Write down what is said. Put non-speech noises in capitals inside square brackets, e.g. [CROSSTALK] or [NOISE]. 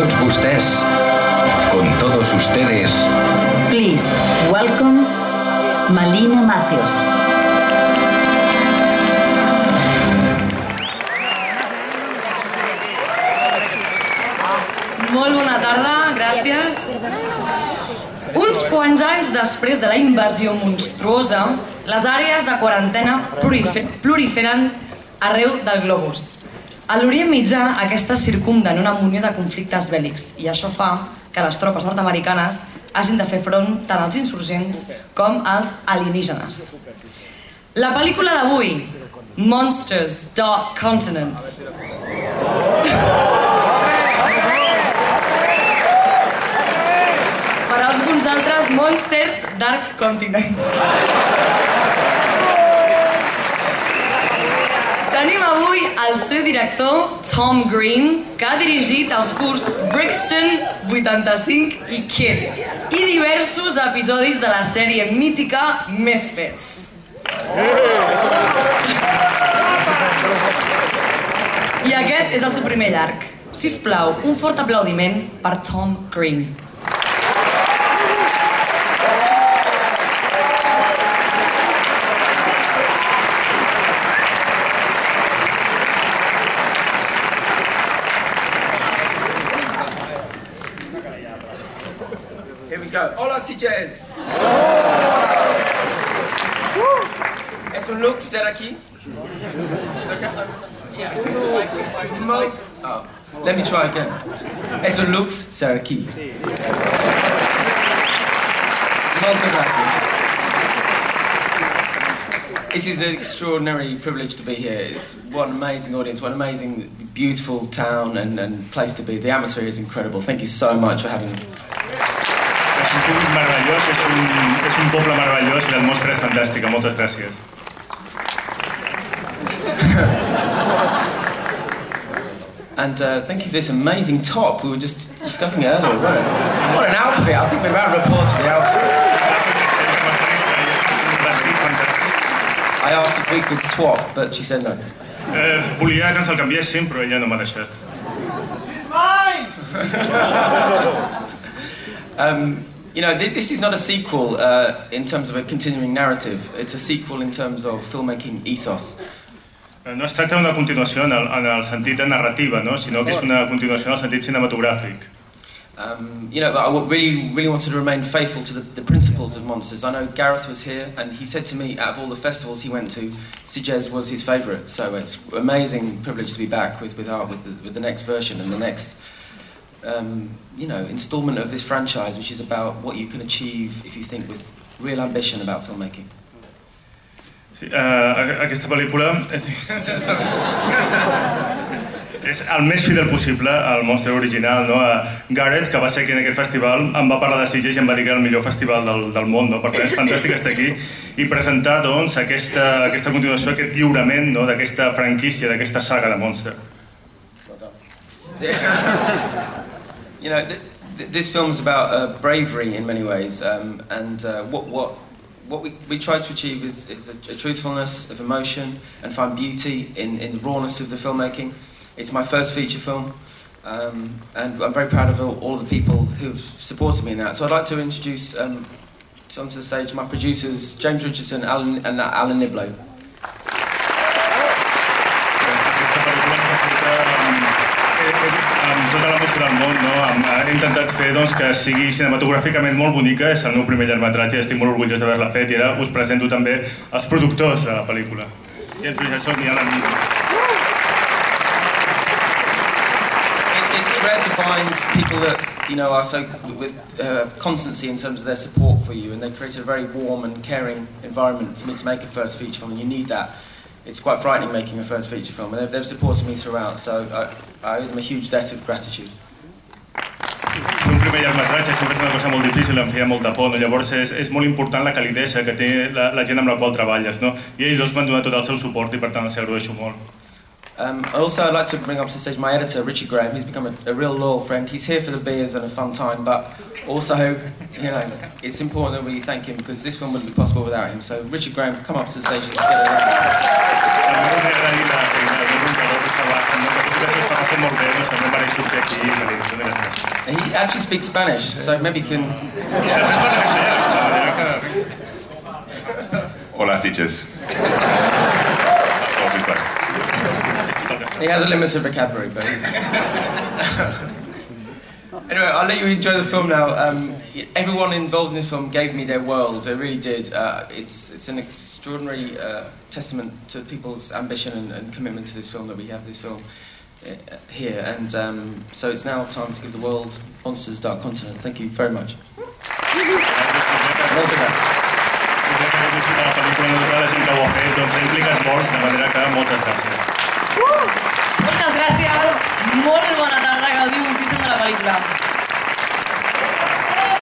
tots vostès, con todos ustedes, Please, welcome Malina Matthews. Molt bona tarda, gràcies. Uns quants anys després de la invasió monstruosa, les àrees de quarantena prolife- proliferen arreu del globus. A l'Orient Mitjà, aquestes circumden una munió de conflictes bèl·lics i això fa que les tropes nord-americanes hagin de fer front tant als insurgents com als alienígenes. La pel·lícula d'avui, Monsters Dark Continent, per alguns altres Monsters Dark Continent. El seu director, Tom Green, que ha dirigit els curs Brixton 85 i Kid, i diversos episodis de la sèrie mítica Misfits. I aquest és el seu primer llarg. Si us plau, un fort aplaudiment per Tom Green. Go. Hola, Sitges. Es un look ser aquí. Oh, let me try again. Es un lux ser aquí. Molto. This is an extraordinary privilege to be here. It's what an amazing audience, what an amazing, beautiful town and, and place to be. The atmosphere is incredible. Thank you so much for having me. És un públic meravellós, és un, és un poble meravellós i l'atmosfera és fantàstica. Moltes gràcies. And uh, thank you for this amazing top. We were just discussing it earlier. What, a, what an outfit. I think we're round of applause for the outfit. I asked if we could swap, but she said no. Eh, volia que ens el canviéssim, però ella no m'ha deixat. [LAUGHS] Um, you know, this, this is not a sequel uh, in terms of a continuing narrative. It's a sequel in terms of filmmaking ethos. No es tracta d'una continuació en el, en el sentit de narrativa, no? sinó que és una continuació en el sentit cinematogràfic. Um, you know, I really, really wanted to remain faithful to the, the principles of Monsters. I know Gareth was here, and he said to me, out of all the festivals he went to, Sitges was his favourite. So it's amazing privilege to be back with with, our, with, the, with the next version and the next, um, you know, instalment of this franchise, which is about what you can achieve if you think with real ambition about filmmaking. Sí, eh, aquesta pel·lícula és, és el més fidel possible al monstre original. No? Eh, Gareth, que va ser aquí en aquest festival, em va parlar de Sitges i em va dir que era el millor festival del, del món. No? Per tant, és fantàstic estar aquí i presentar doncs, aquesta, aquesta continuació, aquest lliurament no? d'aquesta franquícia, d'aquesta saga de Monster. [LAUGHS] you know, th- th- this about uh, bravery in many ways, um, and uh, what what what we, we try to achieve is, is a, a truthfulness of emotion and find beauty in, in the rawness of the filmmaking. It's my first feature film, um, and I'm very proud of all, all the people who've supported me in that. So I'd like to introduce um, onto the stage my producers, James Richardson Alan, and Alan Niblo. Tota la música del món, no? He intentat fer doncs, que sigui cinematogràficament molt bonica, és el meu primer llargmetratge, estic molt orgullós d'haver-la fet i ara us presento també els productors de la pel·lícula. James Richardson i Alan. It- it's rare to find people that you know are so with uh, constancy in terms of their support for you, and they create a very warm and caring environment for me to make a first feature film, and you need that. It's quite frightening making a first feature film, and they've, they've supported me throughout, so I, I owe them a huge debt of gratitude. Fer un primer llargmetratge sempre és una cosa molt difícil, em feia molta por, no? llavors és, és molt important la calidesa que té la, la gent amb la qual treballes, no? i ells dos m'han donat tot el seu suport i per tant els agraeixo molt. Um, also, I'd like to bring up to the stage my editor, Richard Graham. He's become a, a real loyal friend. He's here for the beers and a fun time, but also, you know, it's important that we thank him because this film wouldn't be possible without him. So, Richard Graham, come up to the stage and get a round. També volia agrair la feina del meu muntador que estava amb molta gràcies per fer molt bé, doncs també mereixo fer aquí i me li dono les. He actually speaks Spanish, so maybe he can. Hola, Sitges. He has a limited vocabulary, but he's. anyway, I'll let you enjoy the film now. Um, everyone involved in this film gave me their world. They really did. Uh, it's it's an extraordinary uh, testament to people's ambition and, and commitment to this film that we have this film uh, here. And um, so it's now time to give the world Monsters Dark Continent. Thank you very much. Moltes gràcies. molt bona tarda, gaudiu moltíssim de la pel·lícula.